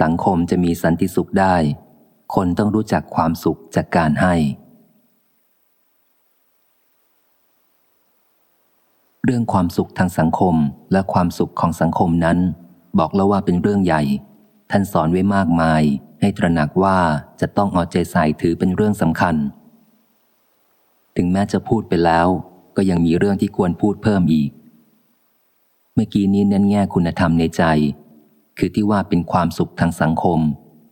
สังคมจะมีสันติสุขได้ คนต้องรู้จักความสุขจากการให้ เรื่องความสุขทางสังคมและความสุขของสังคมนั้น บอกแล้วว่าเป็นเรื่องใหญ่ ท่านสอนไว้มากมาย ให้ตระหนักว่าจะต้องเอาใจใส่ถือเป็นเรื่องสำคัญ ถึงแม้จะพูดไปแล้ว ก็ยังมีเรื่องที่ควรพูดเพิ่มอีก เมื่อกี้นี้เน้นแง่คุณธรรมในใจ คือที่ว่าเป็นความสุขทางสังคม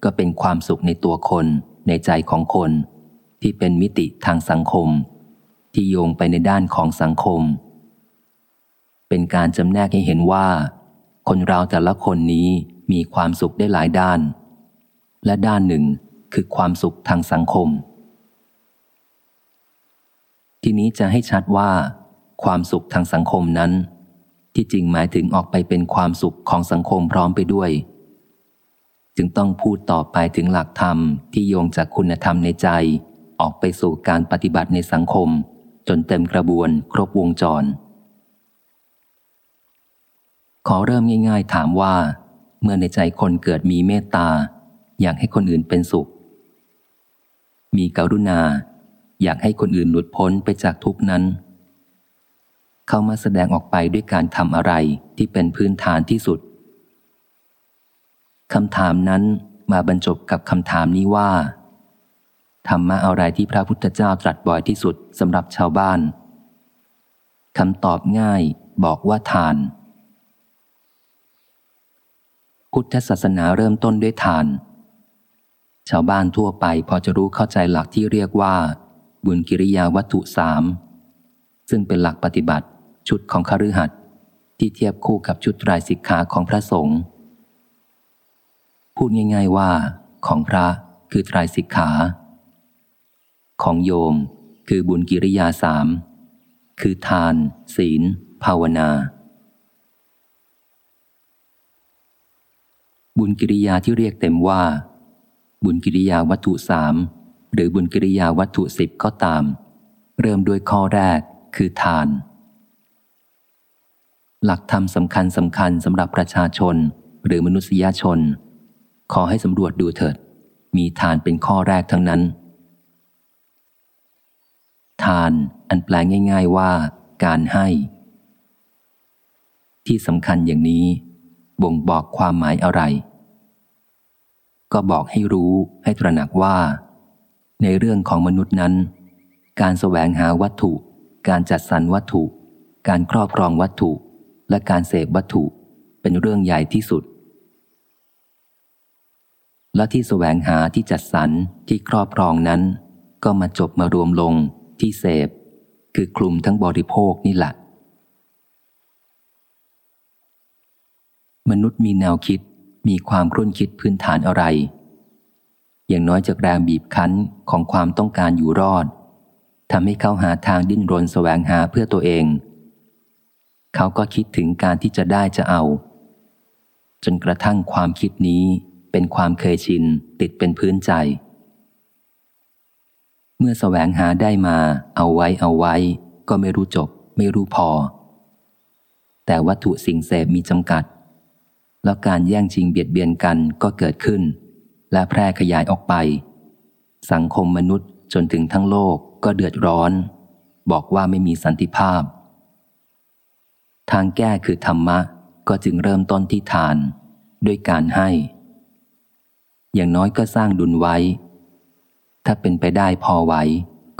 ก็เป็นความสุขในตัวคน ในใจของคน ที่เป็นมิติทางสังคม ที่โยงไปในด้านของสังคม เป็นการจำแนกให้เห็นว่า คนเราแต่ละคนนี้มีความสุขได้หลายด้าน และด้านหนึ่งคือความสุขทางสังคม ทีนี้จะให้ชัดว่า ความสุขทางสังคมนั้น ที่จริงหมายถึงออกไปเป็นความสุขของสังคมพร้อมไปด้วย จึงต้องพูดต่อไปถึงหลักธรรมที่โยงจากคุณธรรมในใจ ออกไปสู่การปฏิบัติในสังคม จนเต็มกระบวนครบวงจร ขอเริ่มง่าย ๆ ถามว่า เมื่อในใจคนเกิดมีเมตตา อยากให้คนอื่นเป็นสุข มีกรุณา อยากให้คนอื่นหลุดพ้นไปจากทุกนั้น เขามาแสดงออกไปด้วยการทำอะไรที่เป็นพื้นฐานที่สุดคำถามนั้นมาบรรจบกับคำถามนี้ว่าธรรมะอะไรที่พระพุทธเจ้าตรัสบ่อยที่สุดสำหรับชาวบ้านคำตอบง่ายบอกว่าทาน พุทธศาสนาเริ่มต้นด้วยทาน ชาวบ้านทั่วไปพอจะรู้เข้าใจหลักที่เรียกว่า บุญกิริยาวัตถุสามซึ่งเป็นหลักปฏิบัติ ชุดของคฤหัสถ์ที่เทียบคู่กับชุดรายสิกขาของพระสงฆ์พูดง่าย ๆว่า ของพระคือรายสิกขา ของโยมคือบุญกิริยาสามคือทาน ศีล ภาวนา บุญกิริยาที่เรียกเต็มว่า บุญกิริยาวัตถุสามหรือบุญกิริยาวัตถุสิบก็ตาม เริ่มด้วยข้อแรกคือทาน หลักธรรมสำคัญสำคัญสำหรับประชาชน หรือมนุษยชน ขอให้สำรวจดูเถิด มีทานเป็นข้อแรกทั้งนั้น ทานอันแปลง่าย ๆว่า การให้ ที่สำคัญอย่างนี้ บ่งบอกความหมายอะไร ก็บอกให้รู้ให้ตระหนักว่า ในเรื่องของมนุษย์นั้น การแสวงหาวัตถุ การจัดสรรวัตถุ การครอบครองวัตถุ และการเสพวัตถุเป็นเรื่องใหญ่ที่สุด และที่แสวงหาที่จัดสรรที่ครอบครองนั้น ก็มาจบมารวมลงที่เสพ คือคลุมทั้งบริโภคนี่แหละมนุษย์มีแนวคิดมีความครุ่นคิดพื้นฐานอะไร อย่างน้อยจากแรงบีบคั้นของความต้องการอยู่รอดทำให้เขาหาทางดิ้นรนแสวงหาเพื่อตัวเอง เขาก็คิดถึงการที่จะได้จะเอา จนกระทั่งความคิดนี้เป็นความเคยชินติดเป็นพื้นใจ เมื่อสแสวงหาได้มาเอาไว้เอาไว้ ก็ไม่รู้จบ ไม่รู้พอ แต่วัตถุสิ่งเสพมีจำกัด แล้วการแย่งชิงเบียดเบียนกันก็เกิดขึ้น และแพร่ขยายออกไป สังคมมนุษย์จนถึงทั้งโลกก็เดือดร้อน บอกว่าไม่มีสันติภาพ ทางแก้คือธรรมะ ก็จึงเริ่มต้นที่ทาน ด้วยการให้ อย่างน้อยก็สร้างดุลไว้ ถ้าเป็นไปได้พอไหว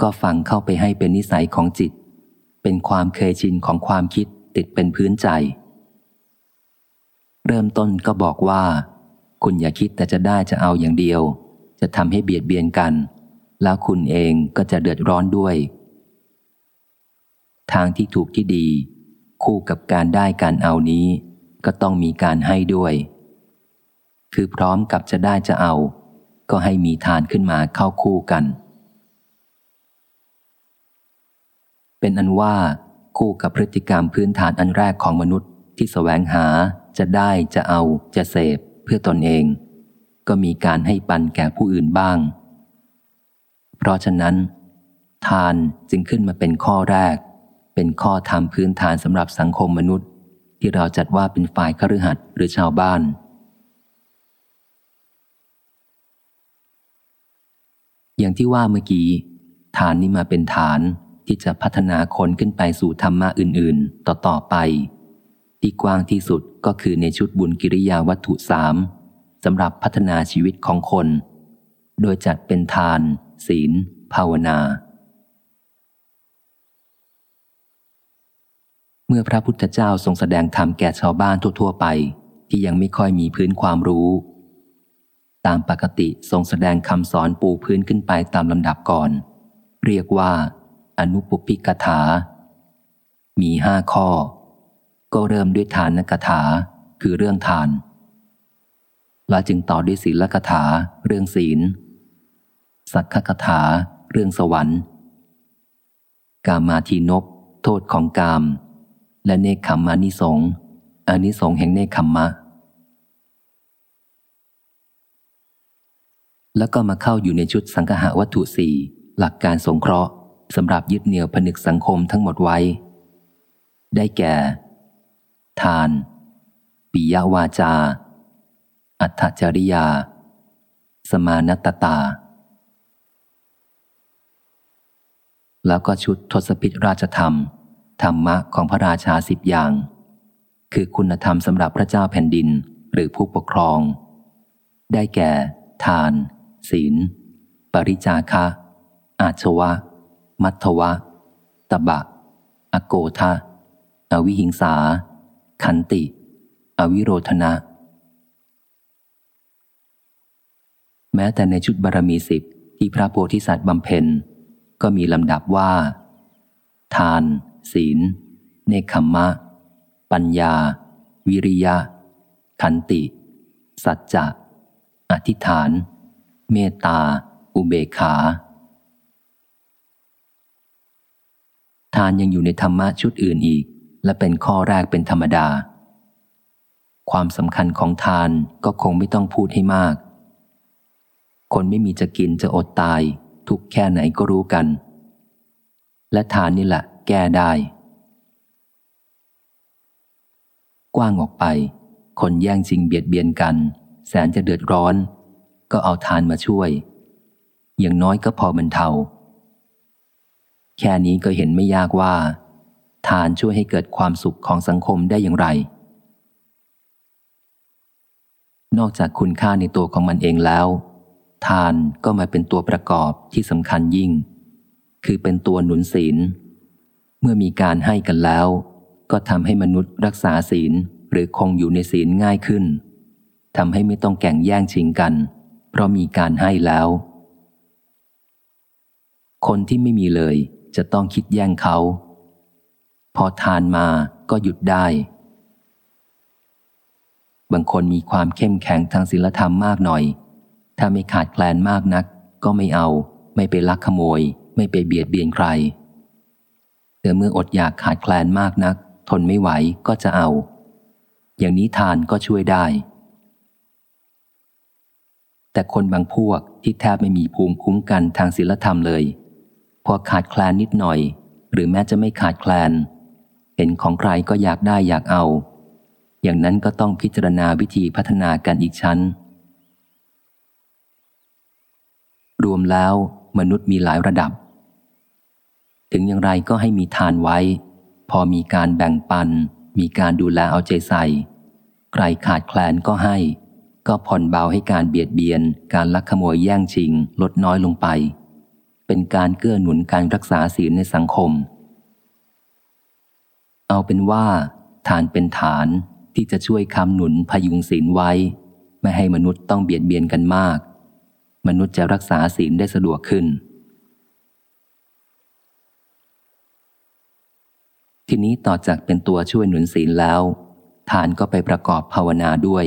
ก็ฟังเข้าไปให้เป็นนิสัยของจิต เป็นความเคยชินของความคิดติดเป็นพื้นใจ เริ่มต้นก็บอกว่า คุณอย่าคิดแต่จะได้จะเอาอย่างเดียว จะทำให้เบียดเบียนกัน แล้วคุณเองก็จะเดือดร้อนด้วย ทางที่ถูกที่ดี คู่กับการได้การเอานี้ ก็ต้องมีการให้ด้วย คือพร้อมกับจะได้จะเอา ก็ให้มีทานขึ้นมาเข้าคู่กัน เป็นอันว่าคู่กับพฤติกรรมพื้นฐานอันแรกของมนุษย์ที่สแสวงหาจะได้จะเอาจะเสพเพื่อตนเอง ก็มีการให้ปันแก่ผู้อื่นบ้าง เพราะฉะนั้น ทานจึงขึ้นมาเป็นข้อแรก เป็นข้อธรรมพื้นฐานสำหรับสังคมมนุษย์ ที่เราจัดว่าเป็นฝ่ายคฤหัสถ์หรือชาวบ้าน อย่างที่ว่าเมื่อกี้ ฐานนี้มาเป็นฐานที่จะพัฒนาคนขึ้นไปสู่ธรรมะอื่น ๆ ต่อ ๆ ไป ที่กว้างที่สุดก็คือในชุดบุญกิริยาวัตถุสามสำหรับพัฒนาชีวิตของคน โดยจัดเป็นทาน ศีล ภาวนา เมื่อพระพุทธเจ้าทรงแสดงธรรมแก่ชาวบ้านทั่วๆไป ที่ยังไม่ค่อยมีพื้นความรู้ ตามปกติทรงแสดงคำสอนปูพื้นขึ้นไปตามลำดับก่อน เรียกว่า อนุปุพิกถา มีห้าข้อ ก็เริ่มด้วยทานนกถา คือเรื่องทาน และจึงต่อด้วยศีลกถา เรื่องศีล สักขกถา เรื่องสวรรค์ กามาทีนบโทษของกาม และเนคขมมานิสงอานิสงแห่งเนคขมมะ แล้วก็มาเข้าอยู่ในชุดสังหาวัตถุสี่หลักการสงเคราะห์สำหรับยึดเหนี่ยวผนึกสังคมทั้งหมดไว้ ได้แก่ ทาน ปิยวาจา อัตจริยา สมานตตา แล้วก็ชุดทศพิธราชธรรม ธรรมะของพระราชาสิบอย่าง คือคุณธรรมสำหรับพระเจ้าแผ่นดินหรือผู้ปกครอง ได้แก่ ทาน ศีล ปริจาคะ อาชวะ มัทวะ ตบะ อโกทะอวิหิงสา ขันติ อวิโรธนะ แม้แต่ในชุดบารมีสิบที่พระโพธิสัตว์บำเพ็ญ ก็มีลำดับว่า ทาน ศีล เนคขมมะ ปัญญา วิริยะ ขันติ สัจจะ อธิษฐาน เมตตา อุเบกขา ทานยังอยู่ในธรรมะชุดอื่นอีก และเป็นข้อแรกเป็นธรรมดา ความสำคัญของทานก็คงไม่ต้องพูดให้มาก คนไม่มีจะกินจะอดตาย ทุกแค่ไหนก็รู้กันและทานนี่แหละ แก้ได้ กว้างออกไป คนแย่งชิงเบียดเบียนกัน แสนจะเดือดร้อน ก็เอาทานมาช่วย อย่างน้อยก็พอบรรเทา แค่นี้ก็เห็นไม่ยากว่า ทานช่วยให้เกิดความสุขของสังคมได้อย่างไร นอกจากคุณค่าในตัวของมันเองแล้ว ทานก็มาเป็นตัวประกอบที่สำคัญยิ่งคือเป็นตัวหนุนศีล เมื่อมีการให้กันแล้ว ก็ทำให้มนุษย์รักษาศีลหรือคงอยู่ในศีลง่ายขึ้นทำให้ไม่ต้องแก่งแย่งชิงกัน เพราะมีการให้แล้ว คนที่ไม่มีเลยจะต้องคิดแย่งเขา พอทานมาก็หยุดได้ บางคนมีความเข้มแข็งทางศีลธรรมมากหน่อย ถ้าไม่ขาดแคลนมากนัก ก็ไม่เอา ไม่ไปลักขโมย ไม่ไปเบียดเบียนใคร แต่เมื่ออดอยากขาดแคลนมากนัก ทนไม่ไหวก็จะเอา อย่างนี้ทานก็ช่วยได้ แต่คนบางพวกที่แทบไม่มีภูมิคุ้มกันทางศีลธรรมเลย พอขาดแคลนนิดหน่อย หรือแม้จะไม่ขาดแคลน เห็นของใครก็อยากได้อยากเอา อย่างนั้นก็ต้องพิจารณาวิธีพัฒนากันอีกชั้น รวมแล้วมนุษย์มีหลายระดับ ถึงอย่างไรก็ให้มีทานไว้ พอมีการแบ่งปัน มีการดูแลเอาใจใส่ ใครขาดแคลนก็ให้ ก็ผ่อนเบาให้การเบียดเบียน การลักขโมยแย่งชิง ลดน้อยลงไป เป็นการเกื้อหนุนการรักษาศีลในสังคม เอาเป็นว่า ทานเป็นฐานที่จะช่วยคำหนุนพยุงศีลไว้ ไม่ให้มนุษย์ต้องเบียดเบียนกันมาก มนุษย์จะรักษาศีลได้สะดวกขึ้น ทีนี้ต่อจากเป็นตัวช่วยหนุนศีลแล้ว ทานก็ไปประกอบภาวนาด้วย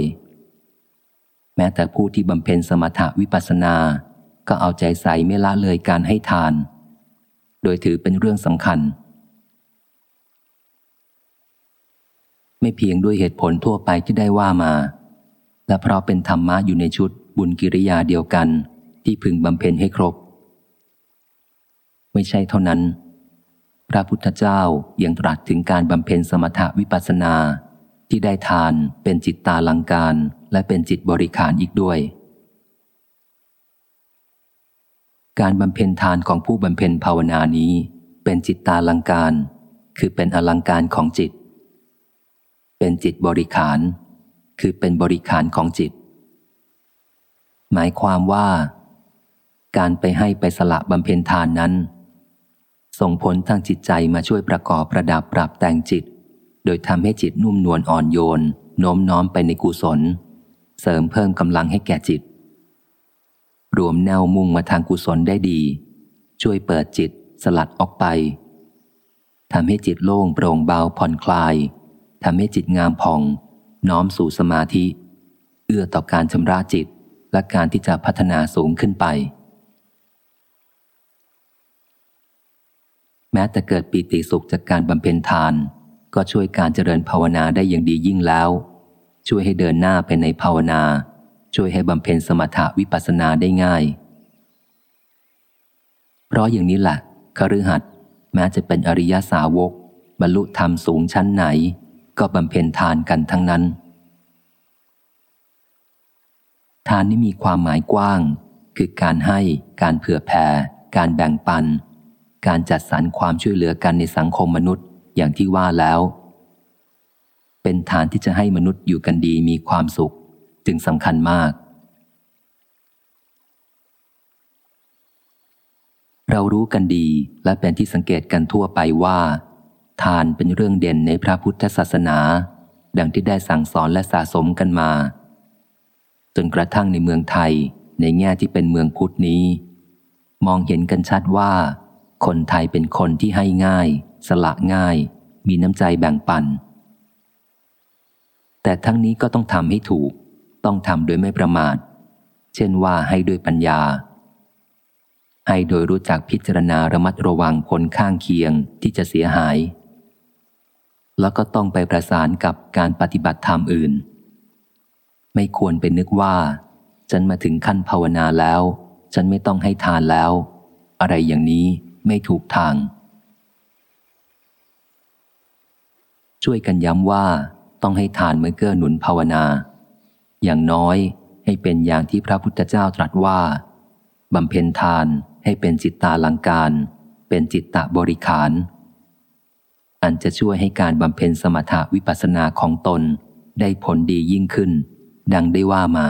แม้แต่ผู้ที่บำเพ็ญสมถะวิปัสสนา ก็เอาใจใส่ไม่ละเลยการให้ทาน โดยถือเป็นเรื่องสำคัญ ไม่เพียงด้วยเหตุผลทั่วไปที่ได้ว่ามา และเพราะเป็นธรรมะอยู่ในชุดบุญกิริยาเดียวกันที่พึงบำเพ็ญให้ครบ ไม่ใช่เท่านั้น พระพุทธเจ้ายังตรัสถึงการบำเพ็ญสมถะวิปัสสนา ที่ได้ทานเป็นจิตตาลังการและเป็นจิตบริขารอีกด้วย การบำเพ็ญทานของผู้บำเพ็ญภาวนานี้ เป็นจิตตาลังการ คือเป็นอลังการของจิต เป็นจิตบริขาร คือเป็นบริขารของจิต หมายความว่า การไปให้ไปสละบำเพ็ญทานนั้น ส่งผลทางจิตใจมาช่วยประกอบประดับปรับแต่งจิต โดยทำให้จิตนุ่มนวลอ่อนโยนโน้มน้อมไปในกุศล เสริมเพิ่มกำลังให้แก่จิต รวมแนวมุ่งมาทางกุศลได้ดี ช่วยเปิดจิตสลัดออกไปทำให้จิตโล่งโปร่งเบาผ่อนคลายทำให้จิตงามผ่อง น้อมสู่สมาธิ เอื้อต่อการชำระจิตและการที่จะพัฒนาสูงขึ้นไป แม้แต่เกิดปีติสุขจากการบำเพ็ญทาน ก็ช่วยการเจริญภาวนาได้อย่างดียิ่งแล้ว ช่วยให้เดินหน้าไปในภาวนา ช่วยให้บำเพ็ญสมถะวิปัสสนาได้ง่าย เพราะอย่างนี้แหละคฤหัสถ์แม้จะเป็นอริยสาวก บรรลุธรรมสูงชั้นไหน ก็บำเพ็ญทานกันทั้งนั้น ทานนี้มีความหมายกว้าง คือการให้ การเผื่อแผ่ การแบ่งปัน การจัดสรรความช่วยเหลือกันในสังคมมนุษย์อย่างที่ว่าแล้ว เป็นฐานที่จะให้มนุษย์อยู่กันดีมีความสุข จึงสำคัญมาก เรารู้กันดีและเป็นที่สังเกตกันทั่วไปว่า ทานเป็นเรื่องเด่นในพระพุทธศาสนา ดังที่ได้สั่งสอนและสะสมกันมา จนกระทั่งในเมืองไทยในแง่ที่เป็นเมืองพุทธนี้ มองเห็นกันชัดว่า คนไทยเป็นคนที่ให้ง่าย สละง่าย มีน้ำใจแบ่งปัน แต่ทั้งนี้ก็ต้องทำให้ถูก ต้องทำโดยไม่ประมาท เช่นว่าให้ด้วยปัญญา ให้โดยรู้จักพิจารณาระมัดระวังผลข้างเคียงที่จะเสียหาย แล้วก็ต้องไปประสานกับการปฏิบัติธรรมอื่น ไม่ควรเป็นนึกว่า ฉันมาถึงขั้นภาวนาแล้ว ฉันไม่ต้องให้ทานแล้ว อะไรอย่างนี้ ไม่ถูกทาง ช่วยกันย้ำว่าต้องให้ทานเมื่อเกื้อหนุนภาวนา อย่างน้อยให้เป็นอย่างที่พระพุทธเจ้าตรัสว่าบำเพ็ญทานให้เป็นจิตตาลังการ เป็นจิตตะบริขาร อันจะช่วยให้การบำเพ็ญสมถาวิปัสสนาของตนได้ผลดียิ่งขึ้น ดังได้ว่ามา